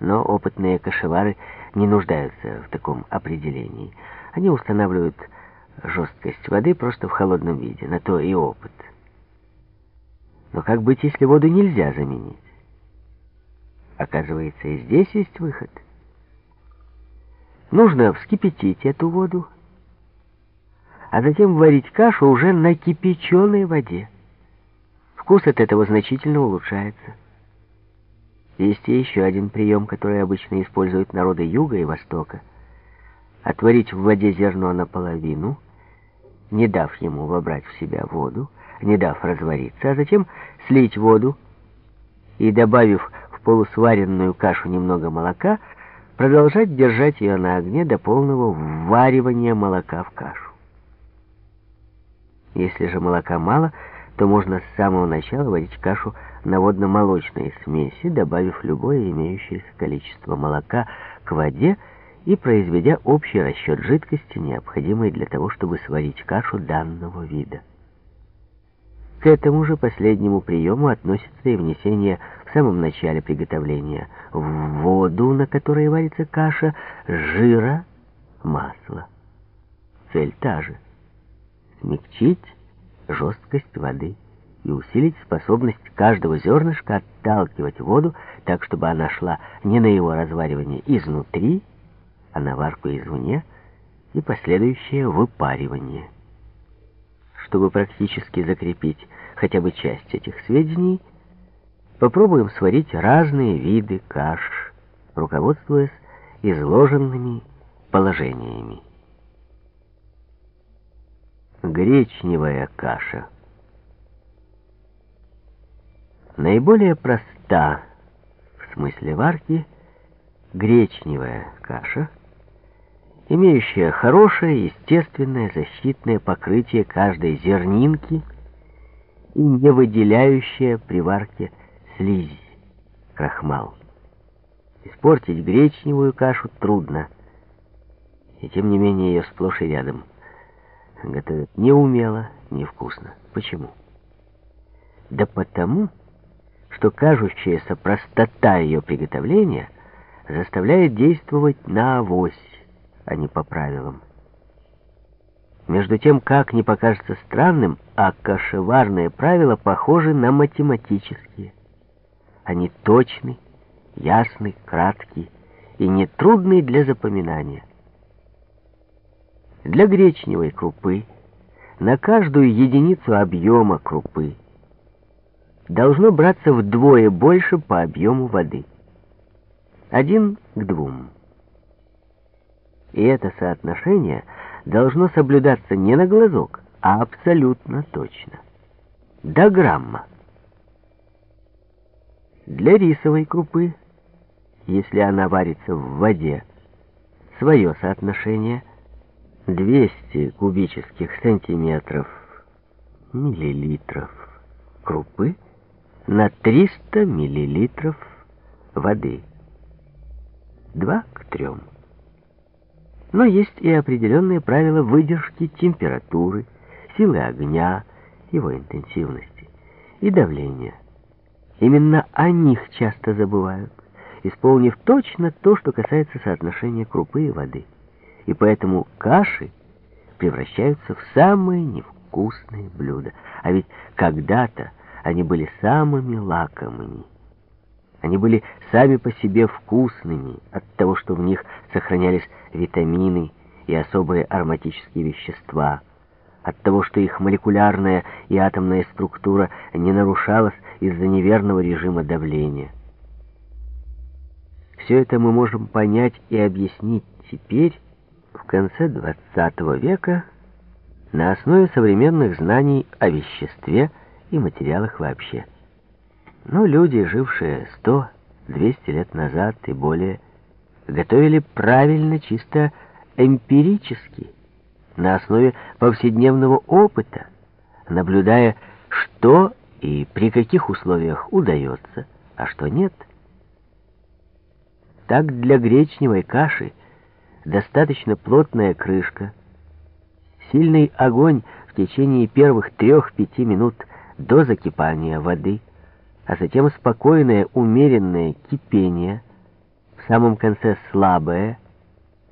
Но опытные кашевары не нуждаются в таком определении. Они устанавливают жесткость воды просто в холодном виде, на то и опыт. Но как быть, если воду нельзя заменить? Оказывается, и здесь есть выход. Нужно вскипятить эту воду, а затем варить кашу уже на кипяченой воде. Вкус от этого значительно улучшается. Есть еще один прием, который обычно используют народы Юга и Востока. Отварить в воде зерно наполовину, не дав ему вобрать в себя воду, не дав развариться, а затем слить воду и, добавив в полусваренную кашу немного молока, продолжать держать ее на огне до полного вваривания молока в кашу. Если же молока мало, то можно с самого начала варить кашу на водно-молочной смеси, добавив любое имеющееся количество молока к воде и произведя общий расчет жидкости, необходимой для того, чтобы сварить кашу данного вида. К этому же последнему приему относится и внесение в самом начале приготовления в воду, на которой варится каша, жира, масла. Цель та же — смягчить жесткость воды и усилить способность каждого зернышка отталкивать воду так, чтобы она шла не на его разваривание изнутри, а на варку извне и последующее выпаривание. Чтобы практически закрепить хотя бы часть этих сведений, попробуем сварить разные виды каш, руководствуясь изложенными положениями. Гречневая каша. Наиболее проста в смысле варки гречневая каша, имеющая хорошее естественное защитное покрытие каждой зернинки и не выделяющая при варке слизь, крахмал. Испортить гречневую кашу трудно, и тем не менее ее сплошь и рядом – готовят неумело, невкусно. Почему? Да потому, что кажущаяся простота ее приготовления заставляет действовать на авось, а не по правилам. Между тем, как не покажется странным, а кашеварные правила похожи на математические. Они точны, ясны, краткие и нетрудны для запоминания. Для гречневой крупы на каждую единицу объема крупы должно браться вдвое больше по объему воды. Один к двум. И это соотношение должно соблюдаться не на глазок, а абсолютно точно. До грамма. Для рисовой крупы, если она варится в воде, свое соотношение – 200 кубических сантиметров миллилитров крупы на 300 миллилитров воды. 2 к 3. Но есть и определенные правила выдержки температуры, силы огня, его интенсивности и давления. Именно о них часто забывают, исполнив точно то, что касается соотношения крупы и воды и поэтому каши превращаются в самые невкусные блюда. А ведь когда-то они были самыми лакомыми. Они были сами по себе вкусными от того, что в них сохранялись витамины и особые ароматические вещества, от того, что их молекулярная и атомная структура не нарушалась из-за неверного режима давления. Все это мы можем понять и объяснить теперь, в конце XX века на основе современных знаний о веществе и материалах вообще. Но люди, жившие 100-200 лет назад и более, готовили правильно, чисто эмпирически, на основе повседневного опыта, наблюдая, что и при каких условиях удается, а что нет. Так для гречневой каши – достаточно плотная крышка, сильный огонь в течение первых трех-пяти минут до закипания воды, а затем спокойное умеренное кипение, в самом конце слабое,